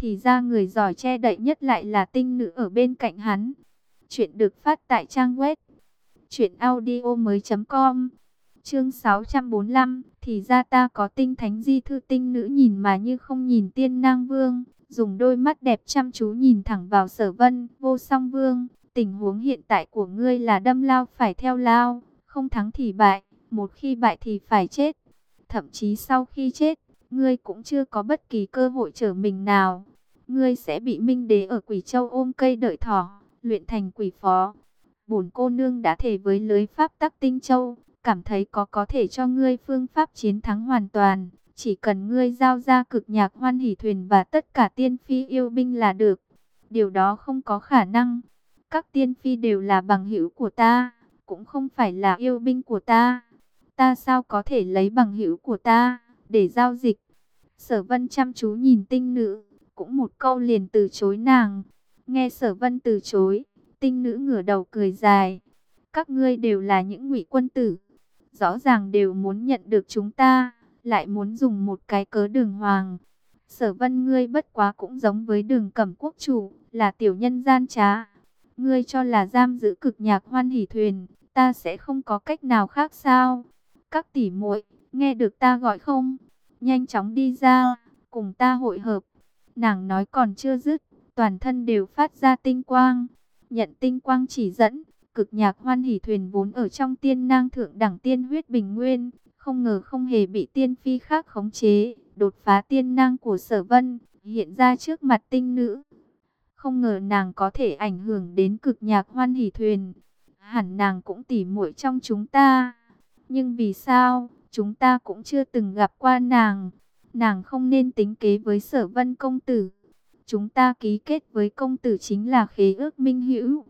thì ra người giỏi che đậy nhất lại là tinh nữ ở bên cạnh hắn. Chuyện được phát tại trang web truyệnaudiomoi.com. Chương 645, thì ra ta có tinh thánh di thư tinh nữ nhìn mà như không nhìn tiên nang vương, dùng đôi mắt đẹp chăm chú nhìn thẳng vào sở vân, vô song vương, tình huống hiện tại của ngươi là đâm lao phải theo lao, không thắng thì bại, một khi bại thì phải chết. Thậm chí sau khi chết, ngươi cũng chưa có bất kỳ cơ hội trở mình nào. Ngươi sẽ bị Minh Đế ở Quỷ Châu ôm cây đợi thỏ, luyện thành quỷ phó. Bổn cô nương đã thể với lưới pháp tắc tinh châu, cảm thấy có có thể cho ngươi phương pháp chiến thắng hoàn toàn. Chỉ cần ngươi giao ra cực nhạc hoan hỷ thuyền và tất cả tiên phi yêu binh là được. Điều đó không có khả năng. Các tiên phi đều là bằng hữu của ta, cũng không phải là yêu binh của ta. Ta sao có thể lấy bằng hữu của ta để giao dịch? Sở vân chăm chú nhìn tinh nữ, cũng một câu liền từ chối nàng. Nghe sở vân từ chối, tinh nữ ngửa đầu cười dài. Các ngươi đều là những ngụy quân tử. Rõ ràng đều muốn nhận được chúng ta, lại muốn dùng một cái cớ đường hoàng. Sở vân ngươi bất quá cũng giống với đường cẩm quốc chủ, là tiểu nhân gian trá. Ngươi cho là giam giữ cực nhạc hoan hỷ thuyền, ta sẽ không có cách nào khác sao? Các tỷ muội, nghe được ta gọi không? Nhanh chóng đi ra, cùng ta hội hợp. Nàng nói còn chưa dứt, toàn thân đều phát ra tinh quang. Nhận tinh quang chỉ dẫn, cực nhạc hoan hỉ thuyền vốn ở trong tiên nang thượng đẳng tiên huyết bình nguyên. Không ngờ không hề bị tiên phi khác khống chế, đột phá tiên nang của sở vân, hiện ra trước mặt tinh nữ. Không ngờ nàng có thể ảnh hưởng đến cực nhạc hoan hỉ thuyền. Hẳn nàng cũng tỉ muội trong chúng ta. Nhưng vì sao, chúng ta cũng chưa từng gặp qua nàng. Nàng không nên tính kế với sở vân công tử. Chúng ta ký kết với công tử chính là khế ước minh hữu.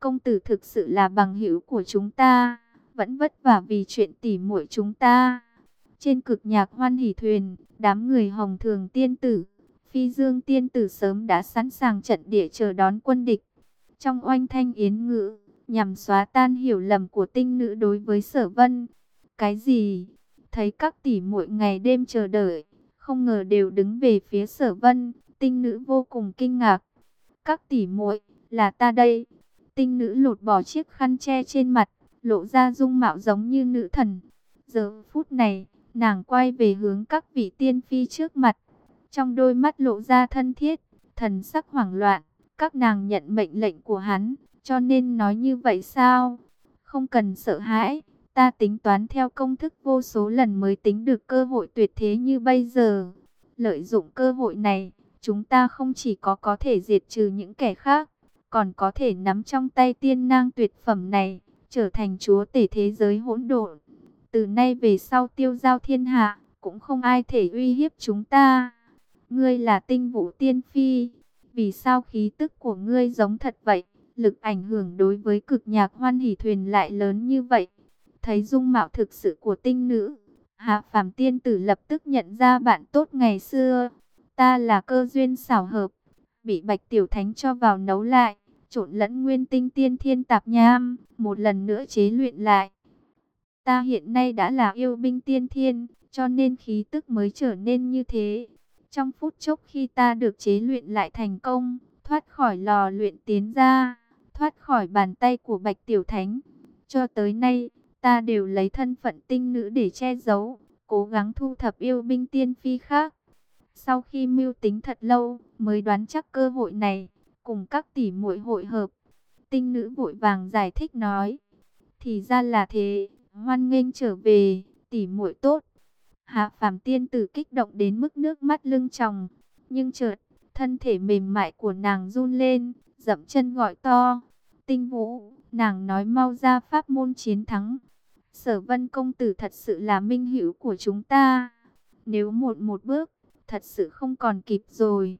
Công tử thực sự là bằng hữu của chúng ta. Vẫn vất vả vì chuyện tỉ muội chúng ta. Trên cực nhạc hoan hỷ thuyền, đám người hồng thường tiên tử. Phi dương tiên tử sớm đã sẵn sàng trận địa chờ đón quân địch. Trong oanh thanh yến ngữ, nhằm xóa tan hiểu lầm của tinh nữ đối với sở vân. Cái gì? Thấy các tỷ muội ngày đêm chờ đợi, không ngờ đều đứng về phía sở vân, tinh nữ vô cùng kinh ngạc. Các tỷ muội, là ta đây. Tinh nữ lột bỏ chiếc khăn che trên mặt, lộ ra dung mạo giống như nữ thần. Giờ phút này, nàng quay về hướng các vị tiên phi trước mặt. Trong đôi mắt lộ ra thân thiết, thần sắc hoảng loạn. Các nàng nhận mệnh lệnh của hắn, cho nên nói như vậy sao? Không cần sợ hãi, Ta tính toán theo công thức vô số lần mới tính được cơ hội tuyệt thế như bây giờ. Lợi dụng cơ hội này, chúng ta không chỉ có có thể diệt trừ những kẻ khác, còn có thể nắm trong tay tiên nang tuyệt phẩm này, trở thành chúa tể thế giới hỗn độn. Từ nay về sau tiêu giao thiên hạ, cũng không ai thể uy hiếp chúng ta. Ngươi là tinh vũ tiên phi, vì sao khí tức của ngươi giống thật vậy? Lực ảnh hưởng đối với cực nhạc hoan hỷ thuyền lại lớn như vậy. Thấy dung mạo thực sự của tinh nữ, Hạ Phàm tiên tử lập tức nhận ra bạn tốt ngày xưa. Ta là cơ duyên xảo hợp, bị Bạch Tiểu Thánh cho vào nấu lại, trộn lẫn nguyên tinh tiên thiên tạp nham, một lần nữa chế luyện lại. Ta hiện nay đã là yêu binh tiên thiên, cho nên khí tức mới trở nên như thế. Trong phút chốc khi ta được chế luyện lại thành công, thoát khỏi lò luyện tiến ra, thoát khỏi bàn tay của Bạch Tiểu Thánh. Cho tới nay, ta đều lấy thân phận tinh nữ để che giấu, cố gắng thu thập yêu binh tiên phi khác. Sau khi mưu tính thật lâu, mới đoán chắc cơ hội này, cùng các tỷ muội hội hợp. Tinh nữ vội vàng giải thích nói, thì ra là thế, hoan nghênh trở về, tỷ muội tốt. Hạ phàm tiên tử kích động đến mức nước mắt lưng tròng, nhưng chợt, thân thể mềm mại của nàng run lên, dậm chân gọi to. Tinh vũ, nàng nói mau ra pháp môn chiến thắng. Sở vân công tử thật sự là minh hữu của chúng ta. Nếu một một bước, thật sự không còn kịp rồi.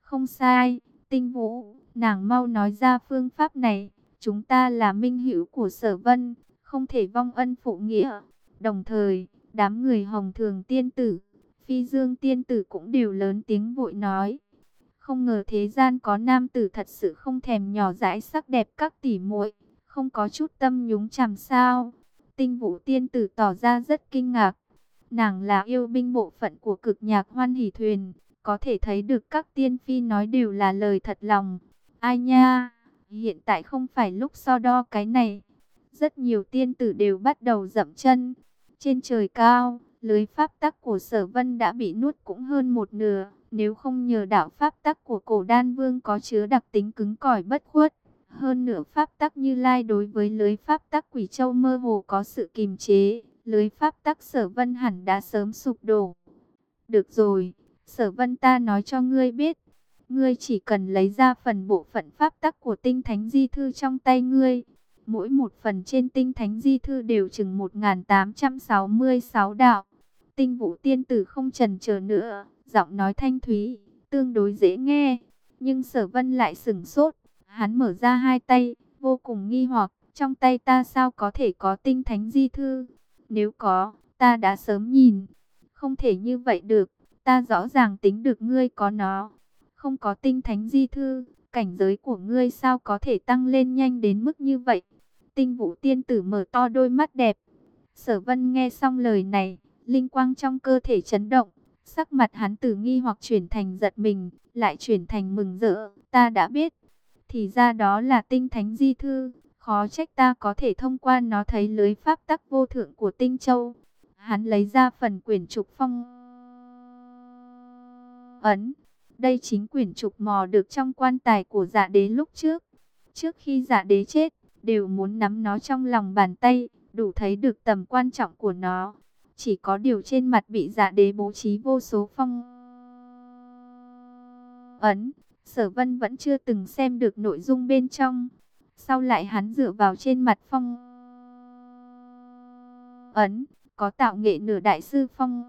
Không sai, tinh vũ, nàng mau nói ra phương pháp này. Chúng ta là minh hữu của sở vân, không thể vong ân phụ nghĩa. Đồng thời, đám người hồng thường tiên tử, phi dương tiên tử cũng đều lớn tiếng vội nói. Không ngờ thế gian có nam tử thật sự không thèm nhỏ dãi sắc đẹp các tỷ muội, không có chút tâm nhúng chằm sao. Tinh vũ tiên tử tỏ ra rất kinh ngạc. Nàng là yêu binh bộ phận của cực nhạc hoan hỷ thuyền, Có thể thấy được các tiên phi nói đều là lời thật lòng. Ai nha, hiện tại không phải lúc so đo cái này. Rất nhiều tiên tử đều bắt đầu dậm chân. Trên trời cao, lưới pháp tắc của sở vân đã bị nuốt cũng hơn một nửa. Nếu không nhờ đạo pháp tắc của cổ đan vương có chứa đặc tính cứng cỏi bất khuất. Hơn nửa pháp tắc như lai đối với lưới pháp tắc quỷ châu mơ hồ có sự kìm chế. Lưới pháp tắc sở vân hẳn đã sớm sụp đổ. Được rồi, sở vân ta nói cho ngươi biết. Ngươi chỉ cần lấy ra phần bộ phận pháp tắc của tinh thánh di thư trong tay ngươi. Mỗi một phần trên tinh thánh di thư đều chừng 1866 đạo. Tinh vũ tiên tử không trần chờ nữa, giọng nói thanh thúy, tương đối dễ nghe. Nhưng sở vân lại sửng sốt, hắn mở ra hai tay, vô cùng nghi hoặc, trong tay ta sao có thể có tinh thánh di thư? Nếu có, ta đã sớm nhìn. Không thể như vậy được, ta rõ ràng tính được ngươi có nó. Không có tinh thánh di thư, cảnh giới của ngươi sao có thể tăng lên nhanh đến mức như vậy? Tinh vũ tiên tử mở to đôi mắt đẹp. Sở vân nghe xong lời này, linh quang trong cơ thể chấn động. Sắc mặt hắn từ nghi hoặc chuyển thành giật mình, lại chuyển thành mừng rỡ. Ta đã biết, thì ra đó là tinh thánh di thư. Khó trách ta có thể thông qua nó thấy lưới pháp tắc vô thượng của tinh châu. Hắn lấy ra phần quyển trục phong ấn. Đây chính quyển trục mò được trong quan tài của dạ đế lúc trước. Trước khi dạ đế chết, đều muốn nắm nó trong lòng bàn tay, đủ thấy được tầm quan trọng của nó. Chỉ có điều trên mặt bị dạ đế bố trí vô số phong ấn, sở vân vẫn chưa từng xem được nội dung bên trong. Sau lại hắn dựa vào trên mặt phong ấn, có tạo nghệ nửa đại sư phong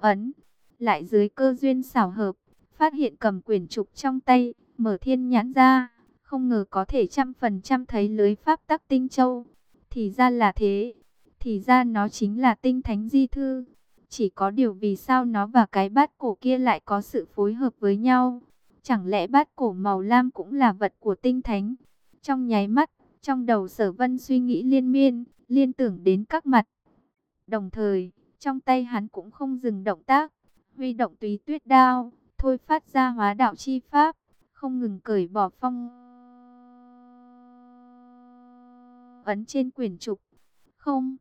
ấn, lại dưới cơ duyên xảo hợp, phát hiện cầm quyển trục trong tay, mở thiên nhãn ra không ngờ có thể trăm phần trăm thấy lưới pháp tắc tinh châu. Thì ra là thế, thì ra nó chính là tinh thánh di thư. Chỉ có điều vì sao nó và cái bát cổ kia lại có sự phối hợp với nhau. Chẳng lẽ bát cổ màu lam cũng là vật của tinh thánh? Trong nháy mắt, trong đầu sở vân suy nghĩ liên miên, liên tưởng đến các mặt. Đồng thời, trong tay hắn cũng không dừng động tác, huy động túy tuyết đao, thôi phát ra hóa đạo chi pháp, không ngừng cởi bỏ phong ấn trên quyển trục. Không,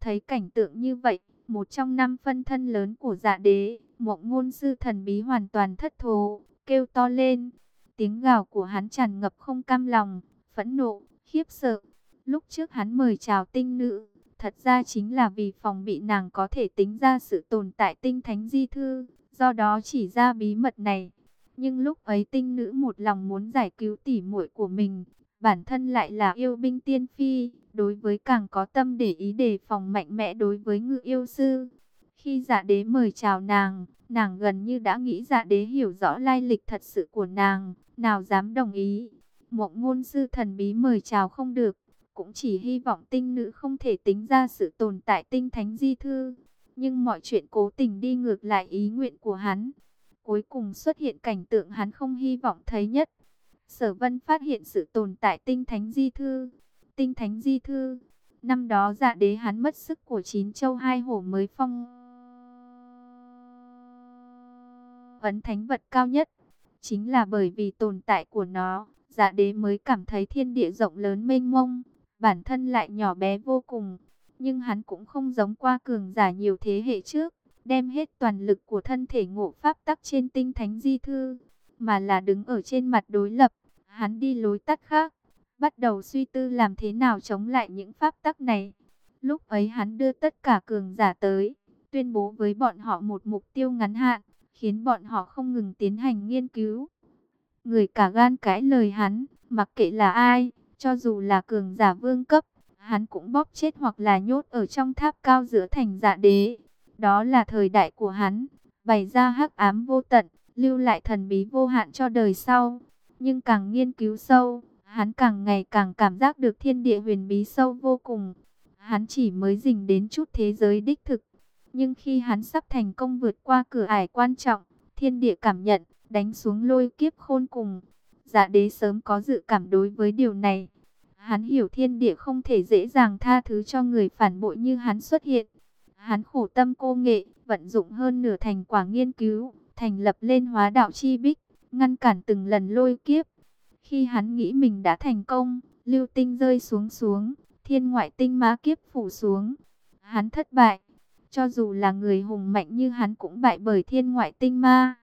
thấy cảnh tượng như vậy, một trong năm phân thân lớn của dạ đế, mộng ngôn sư thần bí hoàn toàn thất thố, kêu to lên. Tiếng gào của hắn tràn ngập không cam lòng, phẫn nộ, khiếp sợ. Lúc trước hắn mời chào tinh nữ, thật ra chính là vì phòng bị nàng có thể tính ra sự tồn tại tinh thánh di thư, do đó chỉ ra bí mật này. Nhưng lúc ấy tinh nữ một lòng muốn giải cứu tỉ muội của mình, bản thân lại là yêu binh tiên phi, đối với càng có tâm để ý đề phòng mạnh mẽ đối với ngự yêu sư. Khi dạ đế mời chào nàng, nàng gần như đã nghĩ dạ đế hiểu rõ lai lịch thật sự của nàng, nào dám đồng ý. Mộng ngôn sư thần bí mời chào không được, cũng chỉ hy vọng tinh nữ không thể tính ra sự tồn tại tinh thánh di thư. Nhưng mọi chuyện cố tình đi ngược lại ý nguyện của hắn. Cuối cùng xuất hiện cảnh tượng hắn không hy vọng thấy nhất. Sở Vân phát hiện sự tồn tại tinh thánh di thư. Tinh thánh di thư, năm đó dạ đế hắn mất sức của chín châu hai hổ mới phong. Ấn thánh vật cao nhất, chính là bởi vì tồn tại của nó, dạ đế mới cảm thấy thiên địa rộng lớn mênh mông, bản thân lại nhỏ bé vô cùng. Nhưng hắn cũng không giống qua cường giả nhiều thế hệ trước, đem hết toàn lực của thân thể ngộ pháp tắc trên tinh thánh di thư, mà là đứng ở trên mặt đối lập. Hắn đi lối tắt khác, bắt đầu suy tư làm thế nào chống lại những pháp tắc này. Lúc ấy hắn đưa tất cả cường giả tới, tuyên bố với bọn họ một mục tiêu ngắn hạn, khiến bọn họ không ngừng tiến hành nghiên cứu. Người cả gan cãi lời hắn, mặc kệ là ai, cho dù là cường giả vương cấp, hắn cũng bóp chết hoặc là nhốt ở trong tháp cao giữa thành dạ đế. Đó là thời đại của hắn, bày ra hắc ám vô tận, lưu lại thần bí vô hạn cho đời sau. Nhưng càng nghiên cứu sâu, hắn càng ngày càng cảm giác được thiên địa huyền bí sâu vô cùng. Hắn chỉ mới dình đến chút thế giới đích thực. Nhưng khi hắn sắp thành công vượt qua cửa ải quan trọng, thiên địa cảm nhận, đánh xuống lôi kiếp khôn cùng. Dạ đế sớm có dự cảm đối với điều này. Hắn hiểu thiên địa không thể dễ dàng tha thứ cho người phản bội như hắn xuất hiện. Hắn khổ tâm cô nghệ, vận dụng hơn nửa thành quả nghiên cứu, thành lập lên hóa đạo chi bích, ngăn cản từng lần lôi kiếp. Khi hắn nghĩ mình đã thành công, lưu tinh rơi xuống xuống, thiên ngoại tinh ma kiếp phủ xuống. Hắn thất bại, cho dù là người hùng mạnh như hắn cũng bại bởi thiên ngoại tinh ma.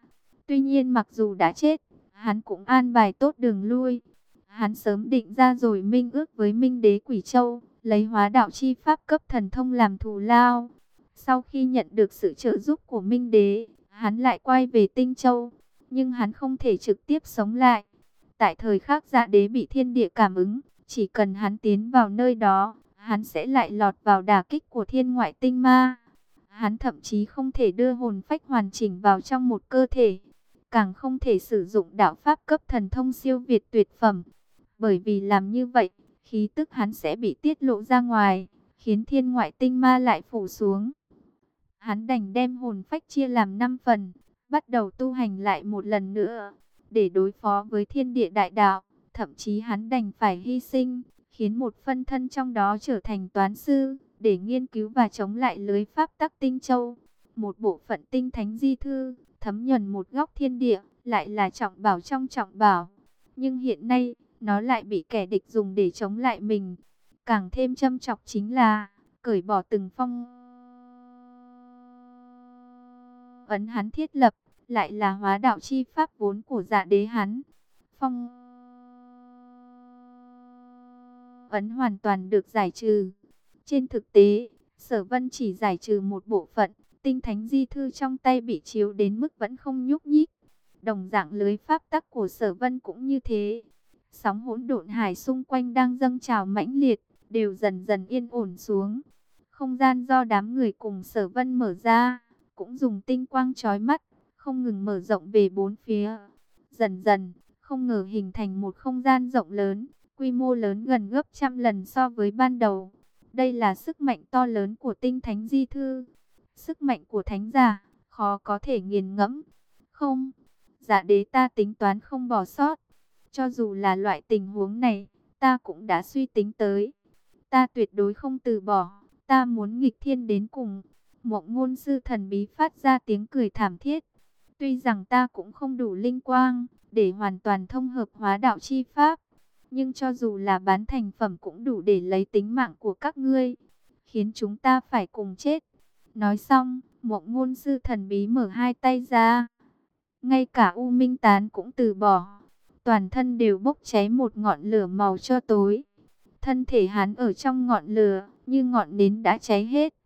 Tuy nhiên mặc dù đã chết, hắn cũng an bài tốt đường lui. Hắn sớm định ra rồi minh ước với minh đế Quỷ Châu, lấy hóa đạo chi pháp cấp thần thông làm thù lao. Sau khi nhận được sự trợ giúp của minh đế, hắn lại quay về Tinh Châu. Nhưng hắn không thể trực tiếp sống lại. Tại thời khắc dạ đế bị thiên địa cảm ứng, chỉ cần hắn tiến vào nơi đó, hắn sẽ lại lọt vào đả kích của thiên ngoại tinh ma. Hắn thậm chí không thể đưa hồn phách hoàn chỉnh vào trong một cơ thể, càng không thể sử dụng đạo pháp cấp thần thông siêu việt tuyệt phẩm. Bởi vì làm như vậy, khí tức hắn sẽ bị tiết lộ ra ngoài, khiến thiên ngoại tinh ma lại phủ xuống. Hắn đành đem hồn phách chia làm 5 phần, bắt đầu tu hành lại một lần nữa, để đối phó với thiên địa đại đạo. Thậm chí hắn đành phải hy sinh, khiến một phân thân trong đó trở thành toán sư, để nghiên cứu và chống lại lưới pháp tắc tinh châu. Một bộ phận tinh thánh di thư, thấm nhuần một góc thiên địa, lại là trọng bảo trong trọng bảo. Nhưng hiện nay, nó lại bị kẻ địch dùng để chống lại mình. Càng thêm châm chọc chính là, cởi bỏ từng phong ấn hắn thiết lập, lại là hóa đạo chi pháp vốn của dạ đế hắn. Phong ấn hoàn toàn được giải trừ. Trên thực tế, sở vân chỉ giải trừ một bộ phận, tinh thánh di thư trong tay bị chiếu đến mức vẫn không nhúc nhích. Đồng dạng lưới pháp tắc của sở vân cũng như thế. Sóng hỗn độn hải xung quanh đang dâng trào mãnh liệt, đều dần dần yên ổn xuống. Không gian do đám người cùng sở vân mở ra, cũng dùng tinh quang chói mắt, không ngừng mở rộng về bốn phía. Dần dần, không ngờ hình thành một không gian rộng lớn, quy mô lớn gần gấp trăm lần so với ban đầu. Đây là sức mạnh to lớn của tinh thánh di thư. Sức mạnh của thánh giả, khó có thể nghiền ngẫm. Không, giả đế ta tính toán không bỏ sót. Cho dù là loại tình huống này, ta cũng đã suy tính tới. Ta tuyệt đối không từ bỏ, ta muốn nghịch thiên đến cùng. Mộng ngôn sư thần bí phát ra tiếng cười thảm thiết. Tuy rằng ta cũng không đủ linh quang, để hoàn toàn thông hợp hóa đạo chi pháp. Nhưng cho dù là bán thành phẩm cũng đủ để lấy tính mạng của các ngươi. Khiến chúng ta phải cùng chết. Nói xong, mộng ngôn sư thần bí mở hai tay ra. Ngay cả U Minh Tán cũng từ bỏ. Toàn thân đều bốc cháy một ngọn lửa màu cho tối. Thân thể hắn ở trong ngọn lửa, như ngọn nến đã cháy hết.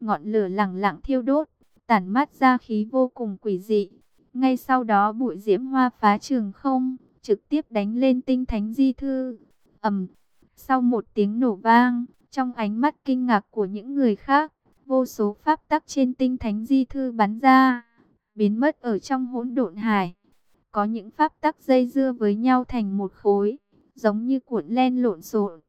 Ngọn lửa lẳng lặng thiêu đốt, tản mát ra khí vô cùng quỷ dị. Ngay sau đó bụi diễm hoa phá trường không, trực tiếp đánh lên tinh thánh di thư. ầm, sau một tiếng nổ vang, trong ánh mắt kinh ngạc của những người khác, vô số pháp tắc trên tinh thánh di thư bắn ra, biến mất ở trong hỗn độn hải. Có những pháp tắc dây dưa với nhau thành một khối, giống như cuộn len lộn xộn.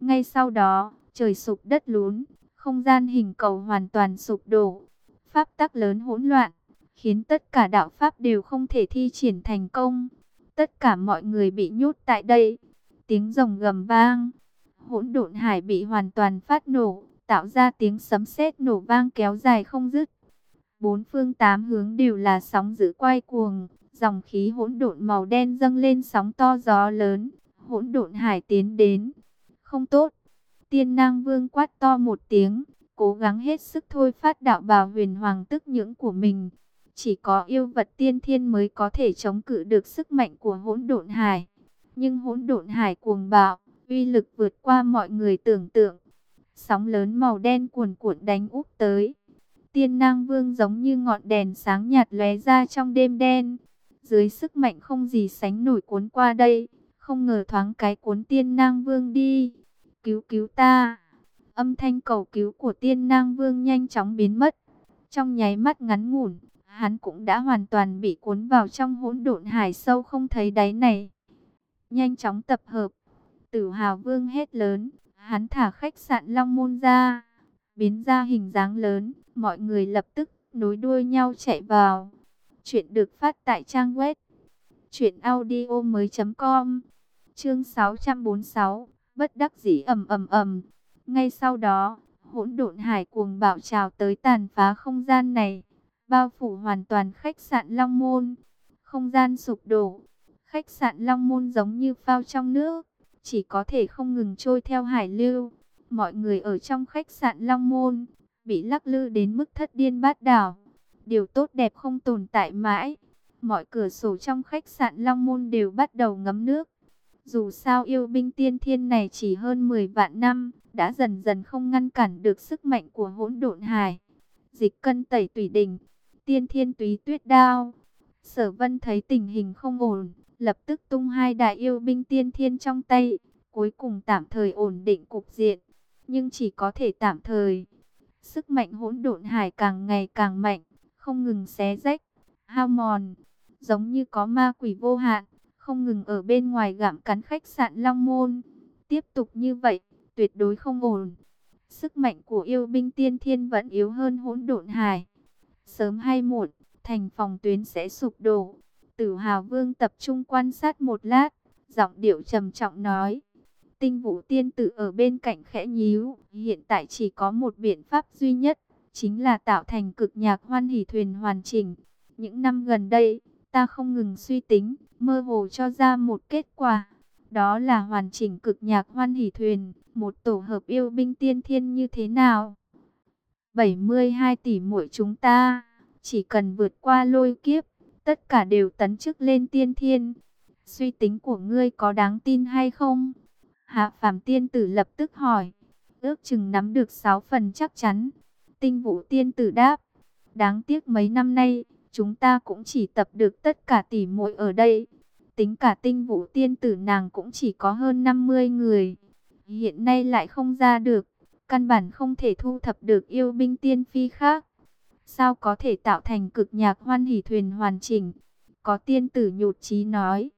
Ngay sau đó, trời sụp đất lún, không gian hình cầu hoàn toàn sụp đổ. Pháp tắc lớn hỗn loạn, khiến tất cả đạo pháp đều không thể thi triển thành công. Tất cả mọi người bị nhốt tại đây. Tiếng rồng gầm vang, hỗn độn hải bị hoàn toàn phát nổ, tạo ra tiếng sấm sét nổ vang kéo dài không dứt. Bốn phương tám hướng đều là sóng dữ quay cuồng, dòng khí hỗn độn màu đen dâng lên sóng to gió lớn, hỗn độn hải tiến đến. Không tốt. Tiên Nang Vương quát to một tiếng, cố gắng hết sức thôi phát đạo bào huyền hoàng tức nhưỡng của mình. Chỉ có yêu vật tiên thiên mới có thể chống cự được sức mạnh của hỗn độn hải. Nhưng hỗn độn hải cuồng bạo, uy lực vượt qua mọi người tưởng tượng. Sóng lớn màu đen cuồn cuộn đánh úp tới. Tiên Nang Vương giống như ngọn đèn sáng nhạt lóe ra trong đêm đen. Dưới sức mạnh không gì sánh nổi cuốn qua đây, không ngờ thoáng cái cuốn Tiên Nang Vương đi. Cứu cứu ta! Âm thanh cầu cứu của Tiên Nang Vương nhanh chóng biến mất. Trong nháy mắt ngắn ngủn, hắn cũng đã hoàn toàn bị cuốn vào trong hỗn độn hải sâu không thấy đáy này. Nhanh chóng tập hợp, tử hào vương hét lớn, hắn thả khách sạn Long Môn ra, biến ra hình dáng lớn, mọi người lập tức nối đuôi nhau chạy vào. Chuyện được phát tại trang web audio mới com Chương 646 Bất đắc dĩ ầm ầm ầm Ngay sau đó, hỗn độn hải cuồng bạo trào tới tàn phá không gian này bao phủ hoàn toàn khách sạn Long Môn. Không gian sụp đổ, khách sạn Long Môn giống như phao trong nước, chỉ có thể không ngừng trôi theo hải lưu. Mọi người ở trong khách sạn Long Môn bị lắc lư đến mức thất điên bát đảo. Điều tốt đẹp không tồn tại mãi. Mọi cửa sổ trong khách sạn Long Môn đều bắt đầu ngấm nước. Dù sao yêu binh tiên thiên này chỉ hơn 10 vạn năm, đã dần dần không ngăn cản được sức mạnh của hỗn độn hải. Dịch cân tẩy tùy đình, tiên thiên túy tuyết đao. Sở vân thấy tình hình không ổn, lập tức tung hai đại yêu binh tiên thiên trong tay, cuối cùng tạm thời ổn định cục diện, nhưng chỉ có thể tạm thời. Sức mạnh hỗn độn hải càng ngày càng mạnh, không ngừng xé rách, hao mòn, giống như có ma quỷ vô hạn, không ngừng ở bên ngoài gặm cắn khách sạn Long Môn. Tiếp tục như vậy, tuyệt đối không ổn. Sức mạnh của yêu binh tiên thiên vẫn yếu hơn hỗn độn hài Sớm hay muộn, thành phòng tuyến sẽ sụp đổ. Tử Hào Vương tập trung quan sát một lát, giọng điệu trầm trọng nói. Tinh vũ tiên tử ở bên cạnh khẽ nhíu, hiện tại chỉ có một biện pháp duy nhất, chính là tạo thành cực nhạc hoan hỷ thuyền hoàn chỉnh. Những năm gần đây, ta không ngừng suy tính, mơ hồ cho ra một kết quả. Đó là hoàn chỉnh cực nhạc hoan hỷ thuyền, một tổ hợp yêu binh tiên thiên như thế nào? 72 tỷ muội chúng ta, chỉ cần vượt qua lôi kiếp, tất cả đều tấn chức lên tiên thiên. Suy tính của ngươi có đáng tin hay không? Hạ Phàm Tiên Tử lập tức hỏi. Ước chừng nắm được 6 phần chắc chắn. Tinh Vũ Tiên Tử đáp. Đáng tiếc mấy năm nay, chúng ta cũng chỉ tập được tất cả tỷ muội ở đây. Tính cả Tinh Vũ Tiên Tử nàng cũng chỉ có hơn 50 người. Hiện nay lại không ra được. Căn bản không thể thu thập được yêu binh tiên phi khác. Sao có thể tạo thành cực nhạc hoan hỷ thuyền hoàn chỉnh? Có tiên tử nhụt chí nói.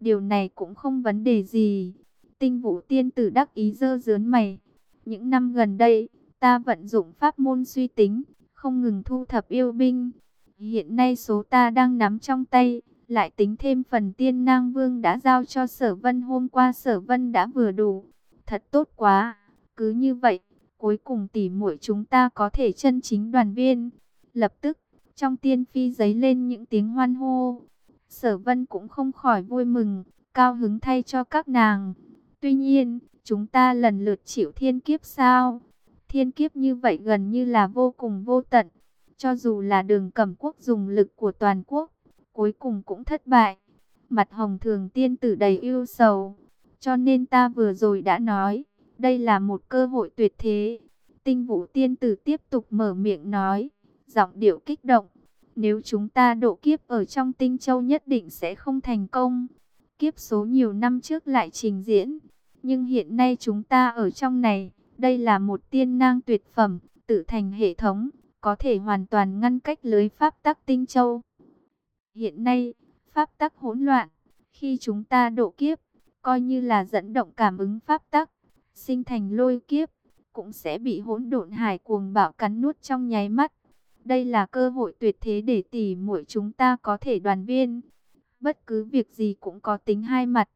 Điều này cũng không vấn đề gì. Tinh vũ tiên tử đắc ý dơ dướn mày. Những năm gần đây, ta vận dụng pháp môn suy tính, không ngừng thu thập yêu binh. Hiện nay số ta đang nắm trong tay, lại tính thêm phần tiên nang vương đã giao cho sở vân hôm qua sở vân đã vừa đủ. Thật tốt quá, cứ như vậy, cuối cùng tỉ muội chúng ta có thể chân chính đoàn viên. Lập tức, trong tiên phi giấy lên những tiếng hoan hô. Sở vân cũng không khỏi vui mừng, cao hứng thay cho các nàng. Tuy nhiên, chúng ta lần lượt chịu thiên kiếp sao? Thiên kiếp như vậy gần như là vô cùng vô tận. Cho dù là đường cẩm quốc dùng lực của toàn quốc, cuối cùng cũng thất bại. Mặt hồng thường tiên tử đầy yêu sầu. Cho nên ta vừa rồi đã nói, đây là một cơ hội tuyệt thế. Tinh vũ tiên tử tiếp tục mở miệng nói, giọng điệu kích động. Nếu chúng ta độ kiếp ở trong tinh châu nhất định sẽ không thành công. Kiếp số nhiều năm trước lại trình diễn. Nhưng hiện nay chúng ta ở trong này, đây là một tiên nang tuyệt phẩm, tự thành hệ thống, có thể hoàn toàn ngăn cách lưới pháp tắc tinh châu. Hiện nay, pháp tắc hỗn loạn, khi chúng ta độ kiếp, coi như là dẫn động cảm ứng pháp tắc, sinh thành lôi kiếp, cũng sẽ bị hỗn độn hải cuồng bạo cắn nuốt trong nháy mắt. Đây là cơ hội tuyệt thế để tỉ muội chúng ta có thể đoàn viên. Bất cứ việc gì cũng có tính hai mặt.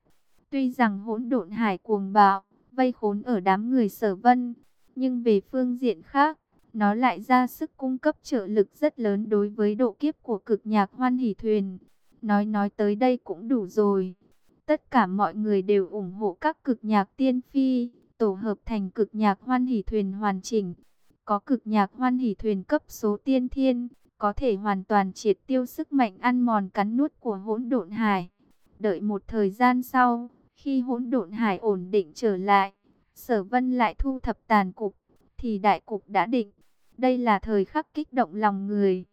Tuy rằng hỗn độn hải cuồng bạo, vây khốn ở đám người sở vân, nhưng về phương diện khác, nó lại ra sức cung cấp trợ lực rất lớn đối với độ kiếp của cực nhạc hoan hỷ thuyền. Nói nói tới đây cũng đủ rồi. Tất cả mọi người đều ủng hộ các cực nhạc tiên phi, tổ hợp thành cực nhạc hoan hỷ thuyền hoàn chỉnh. Có cực nhạc hoan hỷ thuyền cấp số tiên thiên, có thể hoàn toàn triệt tiêu sức mạnh ăn mòn cắn nuốt của hỗn độn hải. Đợi một thời gian sau, khi hỗn độn hải ổn định trở lại, sở vân lại thu thập tàn cục, thì đại cục đã định. Đây là thời khắc kích động lòng người.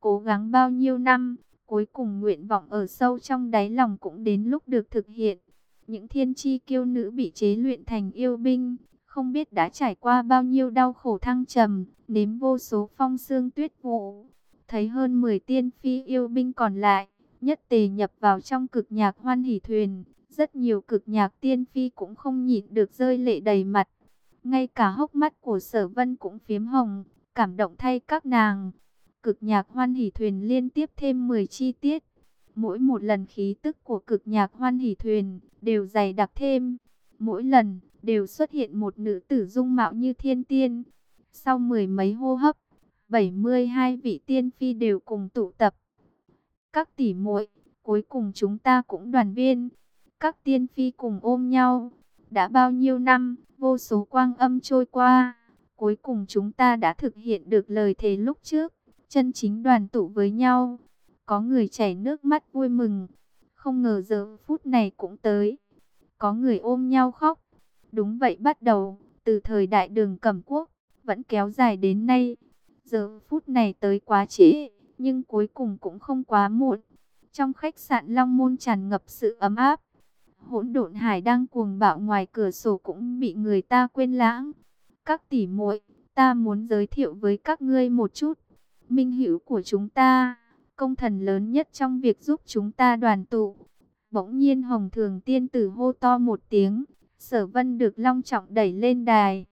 Cố gắng bao nhiêu năm, cuối cùng nguyện vọng ở sâu trong đáy lòng cũng đến lúc được thực hiện. Những thiên chi kiêu nữ bị chế luyện thành yêu binh, không biết đã trải qua bao nhiêu đau khổ thăng trầm, nếm vô số phong sương tuyết vụ. Thấy hơn 10 tiên phi yêu binh còn lại, nhất tề nhập vào trong cực nhạc hoan hỷ thuyền. Rất nhiều cực nhạc tiên phi cũng không nhịn được rơi lệ đầy mặt. Ngay cả hốc mắt của sở vân cũng phiếm hồng, cảm động thay các nàng. Cực nhạc hoan hỷ thuyền liên tiếp thêm 10 chi tiết. Mỗi một lần khí tức của cực nhạc hoan hỷ thuyền đều dày đặc thêm. Mỗi lần đều xuất hiện một nữ tử dung mạo như thiên tiên. Sau mười mấy hô hấp, 72 vị tiên phi đều cùng tụ tập. Các tỷ muội, cuối cùng chúng ta cũng đoàn viên. Các tiên phi cùng ôm nhau. Đã bao nhiêu năm, vô số quang âm trôi qua. Cuối cùng chúng ta đã thực hiện được lời thề lúc trước. Chân chính đoàn tụ với nhau. Có người chảy nước mắt vui mừng. Không ngờ giờ phút này cũng tới. Có người ôm nhau khóc. Đúng vậy bắt đầu, từ thời đại đường cẩm quốc, vẫn kéo dài đến nay. Giờ phút này tới quá trễ, nhưng cuối cùng cũng không quá muộn. Trong khách sạn Long Môn tràn ngập sự ấm áp. Hỗn độn hải đang cuồng bạo ngoài cửa sổ cũng bị người ta quên lãng. Các tỷ muội, ta muốn giới thiệu với các ngươi một chút. Minh hữu của chúng ta, công thần lớn nhất trong việc giúp chúng ta đoàn tụ. Bỗng nhiên Hồng Thường Tiên Tử hô to một tiếng, Sở Vân được long trọng đẩy lên đài.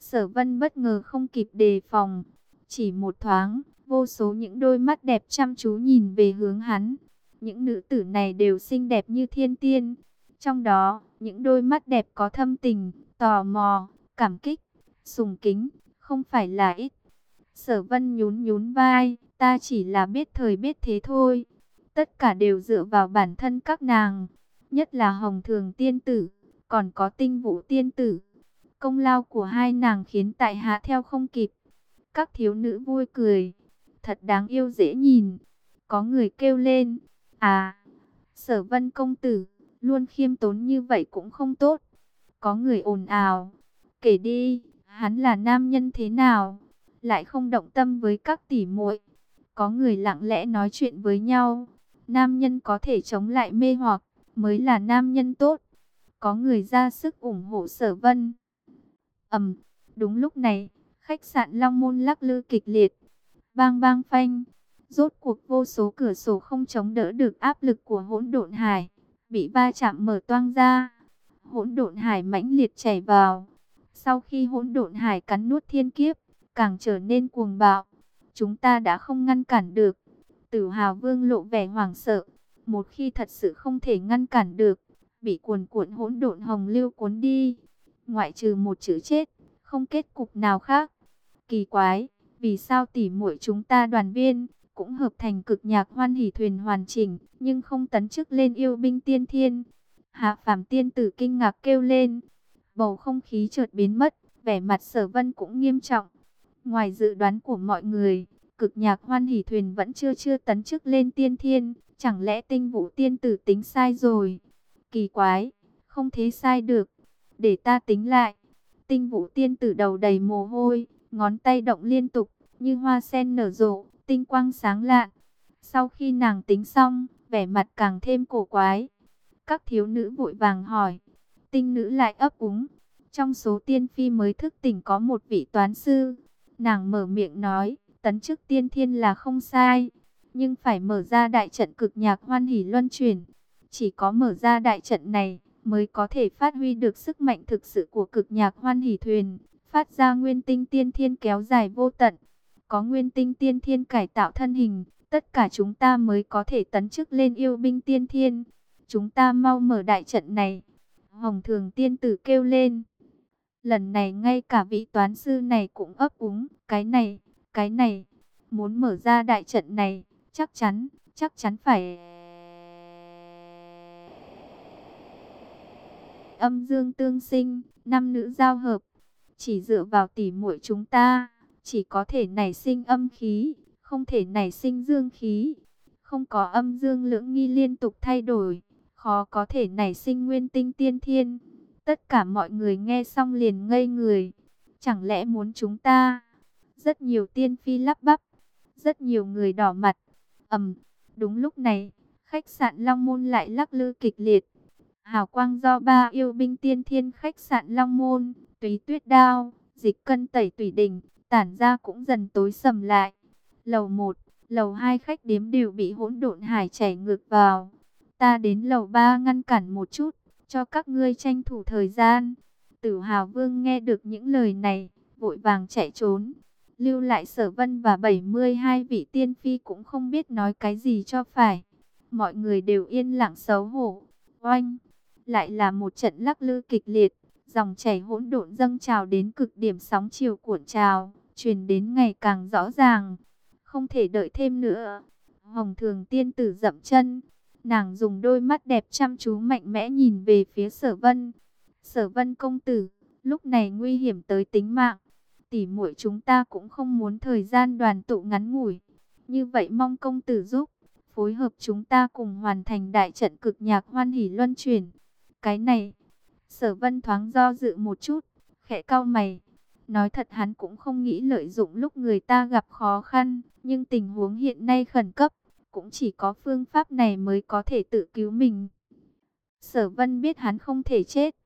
Sở Vân bất ngờ không kịp đề phòng, chỉ một thoáng, vô số những đôi mắt đẹp chăm chú nhìn về hướng hắn. Những nữ tử này đều xinh đẹp như thiên tiên. Trong đó, những đôi mắt đẹp có thâm tình, tò mò, cảm kích, sùng kính, không phải là ít. Sở Vân nhún nhún vai, ta chỉ là biết thời biết thế thôi. Tất cả đều dựa vào bản thân các nàng, nhất là Hồng Thường Tiên Tử, còn có Tinh Vũ Tiên Tử. Công lao của hai nàng khiến tại hạ theo không kịp. Các thiếu nữ vui cười, thật đáng yêu dễ nhìn. Có người kêu lên, à, sở vân công tử, luôn khiêm tốn như vậy cũng không tốt. Có người ồn ào, kể đi, hắn là nam nhân thế nào, lại không động tâm với các tỷ muội. Có người lặng lẽ nói chuyện với nhau, nam nhân có thể chống lại mê hoặc, mới là nam nhân tốt. Có người ra sức ủng hộ sở vân. ầm, đúng lúc này, khách sạn Long Môn lắc lư kịch liệt. Bang bang phanh, rốt cuộc vô số cửa sổ không chống đỡ được áp lực của hỗn độn hải, bị va chạm mở toang ra. Hỗn độn hải mãnh liệt chảy vào. Sau khi hỗn độn hải cắn nuốt thiên kiếp, càng trở nên cuồng bạo, chúng ta đã không ngăn cản được. Tử Hào Vương lộ vẻ hoảng sợ, một khi thật sự không thể ngăn cản được, bị cuồn cuộn hỗn độn hồng lưu cuốn đi, ngoại trừ một chữ chết, không kết cục nào khác. Kỳ quái, vì sao tỉ muội chúng ta đoàn viên cũng hợp thành cực nhạc hoan hỷ thuyền hoàn chỉnh, nhưng không tấn chức lên yêu binh tiên thiên? Hạ Phàm tiên tử kinh ngạc kêu lên. Bầu không khí chợt biến mất, vẻ mặt Sở Vân cũng nghiêm trọng. Ngoài dự đoán của mọi người, cực nhạc hoan hỷ thuyền vẫn chưa chưa tấn chức lên tiên thiên, chẳng lẽ tinh vũ tiên tử tính sai rồi? Kỳ quái, không thế sai được, để ta tính lại. Tinh vũ tiên tử đầu đầy mồ hôi, ngón tay động liên tục, như hoa sen nở rộ, tinh quang sáng lạn. Sau khi nàng tính xong, vẻ mặt càng thêm cổ quái. Các thiếu nữ vội vàng hỏi, tinh nữ lại ấp úng. Trong số tiên phi mới thức tỉnh có một vị toán sư. Nàng mở miệng nói, tấn chức tiên thiên là không sai, nhưng phải mở ra đại trận cực nhạc hoan hỷ luân chuyển. Chỉ có mở ra đại trận này, mới có thể phát huy được sức mạnh thực sự của cực nhạc hoan hỷ thuyền, phát ra nguyên tinh tiên thiên kéo dài vô tận. Có nguyên tinh tiên thiên cải tạo thân hình, tất cả chúng ta mới có thể tấn chức lên yêu binh tiên thiên. Chúng ta mau mở đại trận này. Hồng thường tiên tử kêu lên. Lần này ngay cả vị toán sư này cũng ấp úng. Cái này, cái này, muốn mở ra đại trận này, chắc chắn, chắc chắn phải... Âm dương tương sinh, năm nữ giao hợp, chỉ dựa vào tỉ muội chúng ta, chỉ có thể nảy sinh âm khí, không thể nảy sinh dương khí. Không có âm dương lưỡng nghi liên tục thay đổi, khó có thể nảy sinh nguyên tinh tiên thiên. Tất cả mọi người nghe xong liền ngây người. Chẳng lẽ muốn chúng ta? Rất nhiều tiên phi lắp bắp, rất nhiều người đỏ mặt. Ầm, đúng lúc này, khách sạn Long Môn lại lắc lư kịch liệt. Hào quang do ba yêu binh tiên thiên khách sạn Long Môn, túy tuyết đao, dịch cân tẩy tủy đỉnh, tản ra cũng dần tối sầm lại. Lầu 1, lầu 2 khách điếm đều bị hỗn độn hải chảy ngược vào. Ta đến lầu ba ngăn cản một chút, cho các ngươi tranh thủ thời gian. Tử Hào Vương nghe được những lời này, vội vàng chạy trốn. Lưu lại sở vân và 72 vị tiên phi cũng không biết nói cái gì cho phải. Mọi người đều yên lặng xấu hổ. Oanh! Lại là một trận lắc lư kịch liệt. Dòng chảy hỗn độn dâng trào đến cực điểm sóng chiều cuộn trào. truyền đến ngày càng rõ ràng. Không thể đợi thêm nữa. Hồng thường tiên tử dậm chân. Nàng dùng đôi mắt đẹp chăm chú mạnh mẽ nhìn về phía sở vân. Sở vân công tử, lúc này nguy hiểm tới tính mạng. Tỷ muội chúng ta cũng không muốn thời gian đoàn tụ ngắn ngủi. Như vậy mong công tử giúp, phối hợp chúng ta cùng hoàn thành đại trận cực nhạc hoan hỷ luân chuyển. Cái này, sở vân thoáng do dự một chút, khẽ cau mày. Nói thật hắn cũng không nghĩ lợi dụng lúc người ta gặp khó khăn, nhưng tình huống hiện nay khẩn cấp, cũng chỉ có phương pháp này mới có thể tự cứu mình. Sở vân biết hắn không thể chết.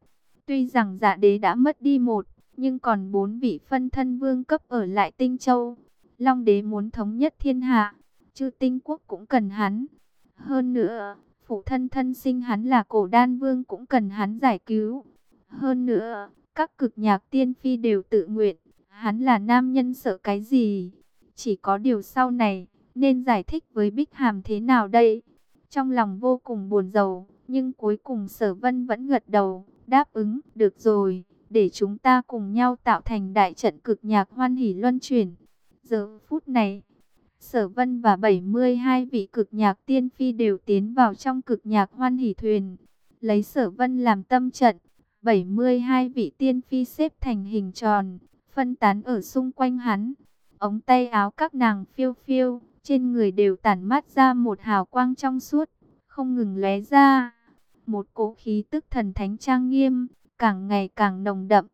Tuy rằng dạ đế đã mất đi một, nhưng còn bốn vị phân thân vương cấp ở lại Tinh Châu. Long đế muốn thống nhất thiên hạ, chư tinh quốc cũng cần hắn. Hơn nữa, phụ thân thân sinh hắn là cổ đan vương cũng cần hắn giải cứu. Hơn nữa, các cực nhạc tiên phi đều tự nguyện, hắn là nam nhân sợ cái gì? Chỉ có điều sau này, nên giải thích với Bích Hàm thế nào đây? Trong lòng vô cùng buồn rầu, nhưng cuối cùng sở vân vẫn gật đầu, đáp ứng, được rồi, để chúng ta cùng nhau tạo thành đại trận cực nhạc hoan hỉ luân chuyển. Giờ phút này, sở vân và 72 vị cực nhạc tiên phi đều tiến vào trong cực nhạc hoan hỉ thuyền, lấy sở vân làm tâm trận. 72 vị tiên phi xếp thành hình tròn, phân tán ở xung quanh hắn. Ống tay áo các nàng phiêu phiêu, trên người đều tản mát ra một hào quang trong suốt, không ngừng lóe ra. Một cỗ khí tức thần thánh trang nghiêm, càng ngày càng nồng đậm.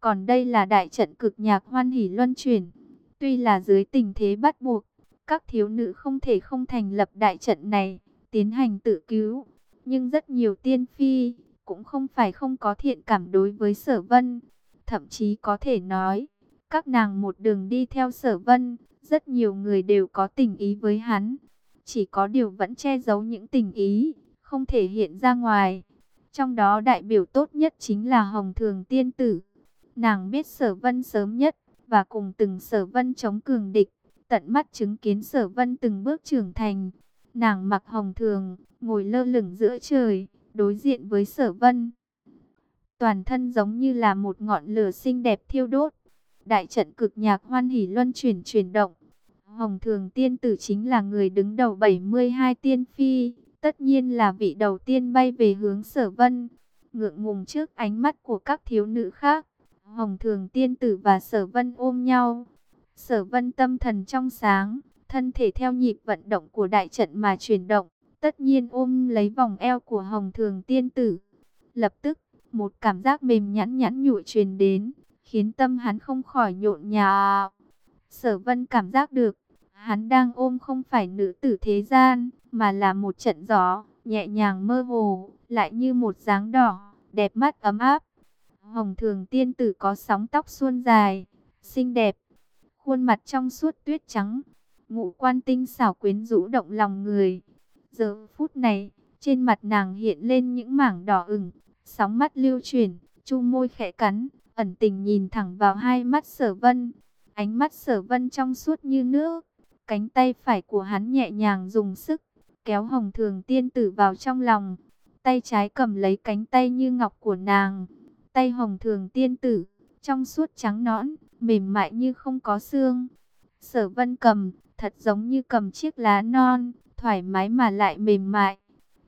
Còn đây là đại trận cực nhạc hoan hỷ luân chuyển. Tuy là dưới tình thế bắt buộc, các thiếu nữ không thể không thành lập đại trận này, tiến hành tự cứu. Nhưng rất nhiều tiên phi, cũng không phải không có thiện cảm đối với sở vân. Thậm chí có thể nói, các nàng một đường đi theo sở vân, rất nhiều người đều có tình ý với hắn. Chỉ có điều vẫn che giấu những tình ý, không thể hiện ra ngoài. Trong đó đại biểu tốt nhất chính là Hồng Thường Tiên Tử. Nàng biết sở vân sớm nhất, và cùng từng sở vân chống cường địch, tận mắt chứng kiến sở vân từng bước trưởng thành. Nàng mặc hồng thường, ngồi lơ lửng giữa trời, đối diện với sở vân. Toàn thân giống như là một ngọn lửa xinh đẹp thiêu đốt. Đại trận cực nhạc hoan hỷ luân chuyển chuyển động. Hồng thường tiên tử chính là người đứng đầu 72 tiên phi. Tất nhiên là vị đầu tiên bay về hướng sở vân. Ngượng ngùng trước ánh mắt của các thiếu nữ khác. Hồng thường tiên tử và sở vân ôm nhau. Sở vân tâm thần trong sáng. Thân thể theo nhịp vận động của đại trận mà chuyển động tất nhiên ôm lấy vòng eo của Hồng Thường Tiên Tử. Lập tức, một cảm giác mềm nhẵn nhẵn nhụi truyền đến, khiến tâm hắn không khỏi nhộn nhạo. Sở Vân cảm giác được, hắn đang ôm không phải nữ tử thế gian, mà là một trận gió, nhẹ nhàng mơ hồ, lại như một dáng đỏ, đẹp mắt ấm áp. Hồng Thường Tiên Tử có sóng tóc suôn dài, xinh đẹp, khuôn mặt trong suốt tuyết trắng, ngũ quan tinh xảo quyến rũ động lòng người. Giờ phút này, trên mặt nàng hiện lên những mảng đỏ ửng, sóng mắt lưu chuyển, chu môi khẽ cắn, ẩn tình nhìn thẳng vào hai mắt sở vân. Ánh mắt sở vân trong suốt như nước, cánh tay phải của hắn nhẹ nhàng dùng sức, kéo hồng thường tiên tử vào trong lòng. Tay trái cầm lấy cánh tay như ngọc của nàng, tay hồng thường tiên tử, trong suốt trắng nõn, mềm mại như không có xương. Sở vân cầm, thật giống như cầm chiếc lá non, thoải mái mà lại mềm mại.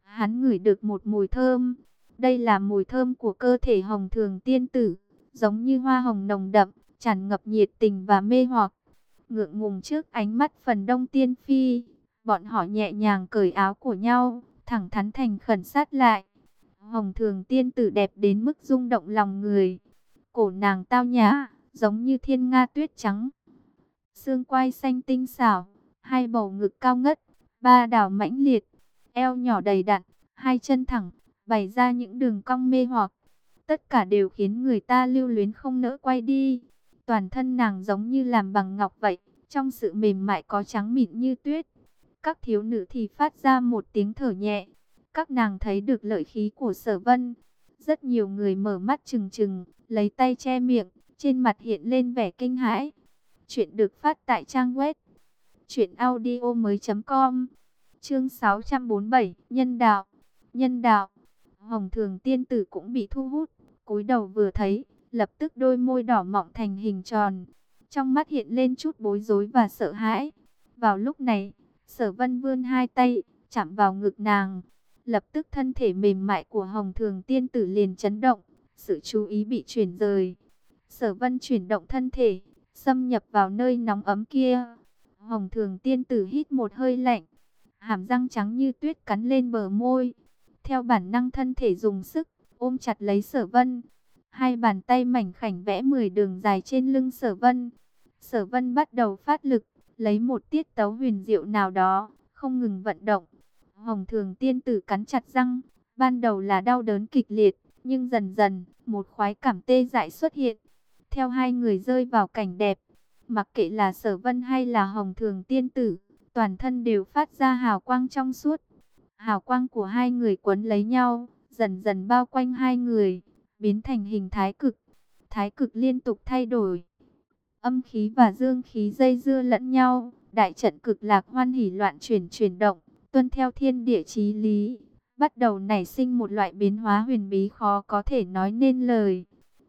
Hắn ngửi được một mùi thơm. Đây là mùi thơm của cơ thể hồng thường tiên tử, giống như hoa hồng nồng đậm, tràn ngập nhiệt tình và mê hoặc. Ngượng ngùng trước ánh mắt phần đông tiên phi, bọn họ nhẹ nhàng cởi áo của nhau, thẳng thắn thành khẩn sát lại. Hồng thường tiên tử đẹp đến mức rung động lòng người. Cổ nàng tao nhã, giống như thiên nga tuyết trắng. Xương quai xanh tinh xảo, hai bầu ngực cao ngất, ba đảo mãnh liệt, eo nhỏ đầy đặn, hai chân thẳng, bày ra những đường cong mê hoặc. Tất cả đều khiến người ta lưu luyến không nỡ quay đi. Toàn thân nàng giống như làm bằng ngọc vậy, trong sự mềm mại có trắng mịn như tuyết. Các thiếu nữ thì phát ra một tiếng thở nhẹ. Các nàng thấy được lợi khí của sở vân. Rất nhiều người mở mắt trừng trừng, lấy tay che miệng, trên mặt hiện lên vẻ kinh hãi. Chuyện được phát tại trang web Chuyện audio mới com Chương 647 Nhân đạo Nhân đạo Hồng thường tiên tử cũng bị thu hút cúi đầu vừa thấy Lập tức đôi môi đỏ mọng thành hình tròn trong mắt hiện lên chút bối rối và sợ hãi. Vào lúc này, sở vân vươn hai tay, chạm vào ngực nàng. Lập tức thân thể mềm mại của Hồng Thường Tiên Tử liền chấn động, sự chú ý bị chuyển rời. Sở vân chuyển động thân thể, xâm nhập vào nơi nóng ấm kia. Hồng Thường Tiên Tử hít một hơi lạnh, hàm răng trắng như tuyết cắn lên bờ môi. Theo bản năng thân thể dùng sức, ôm chặt lấy sở vân. Hai bàn tay mảnh khảnh vẽ 10 đường dài trên lưng sở vân. Sở vân bắt đầu phát lực, lấy một tiết tấu huyền diệu nào đó, không ngừng vận động. Hồng thường tiên tử cắn chặt răng, ban đầu là đau đớn kịch liệt, nhưng dần dần, một khoái cảm tê dại xuất hiện. Theo hai người rơi vào cảnh đẹp, mặc kệ là sở vân hay là hồng thường tiên tử, toàn thân đều phát ra hào quang trong suốt. Hào quang của hai người quấn lấy nhau, dần dần bao quanh hai người, biến thành hình thái cực. Thái cực liên tục thay đổi. Âm khí và dương khí dây dưa lẫn nhau, đại trận cực lạc hoan hỉ loạn chuyển chuyển động, tuân theo thiên địa chí lý, bắt đầu nảy sinh một loại biến hóa huyền bí khó có thể nói nên lời.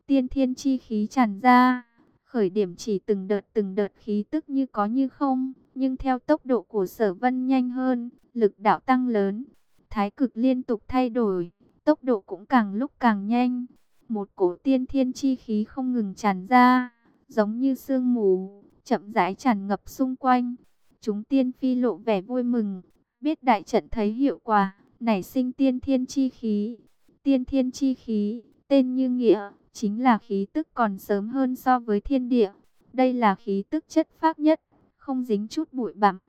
Tiên thiên chi khí tràn ra, khởi điểm chỉ từng đợt từng đợt khí tức như có như không, nhưng theo tốc độ của sở vân nhanh hơn, lực đạo tăng lớn, thái cực liên tục thay đổi, tốc độ cũng càng lúc càng nhanh. Một cổ tiên thiên chi khí không ngừng tràn ra, giống như sương mù, chậm rãi tràn ngập xung quanh. Chúng tiên phi lộ vẻ vui mừng, biết đại trận thấy hiệu quả, nảy sinh tiên thiên chi khí. Tiên thiên chi khí, tên như nghĩa, chính là khí tức còn sớm hơn so với thiên địa. Đây là khí tức chất phác nhất, không dính chút bụi bặm,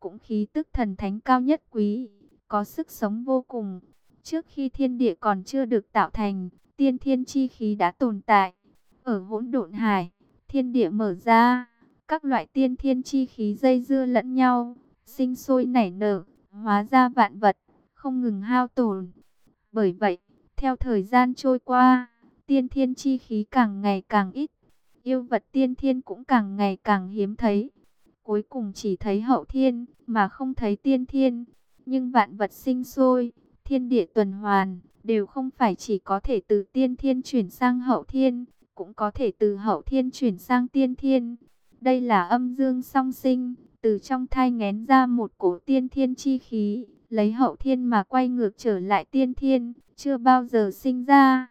cũng khí tức thần thánh cao nhất quý, có sức sống vô cùng. Trước khi thiên địa còn chưa được tạo thành, tiên thiên chi khí đã tồn tại. Ở hỗn độn hải, thiên địa mở ra, các loại tiên thiên chi khí dây dưa lẫn nhau, sinh sôi nảy nở, hóa ra vạn vật, không ngừng hao tổn. Bởi vậy, theo thời gian trôi qua, tiên thiên chi khí càng ngày càng ít, yêu vật tiên thiên cũng càng ngày càng hiếm thấy. Cuối cùng chỉ thấy hậu thiên, mà không thấy tiên thiên. Nhưng vạn vật sinh sôi, thiên địa tuần hoàn, đều không phải chỉ có thể từ tiên thiên chuyển sang hậu thiên, cũng có thể từ hậu thiên chuyển sang tiên thiên. Đây là âm dương song sinh, từ trong thai ngén ra một cổ tiên thiên chi khí, lấy hậu thiên mà quay ngược trở lại tiên thiên, chưa bao giờ sinh ra.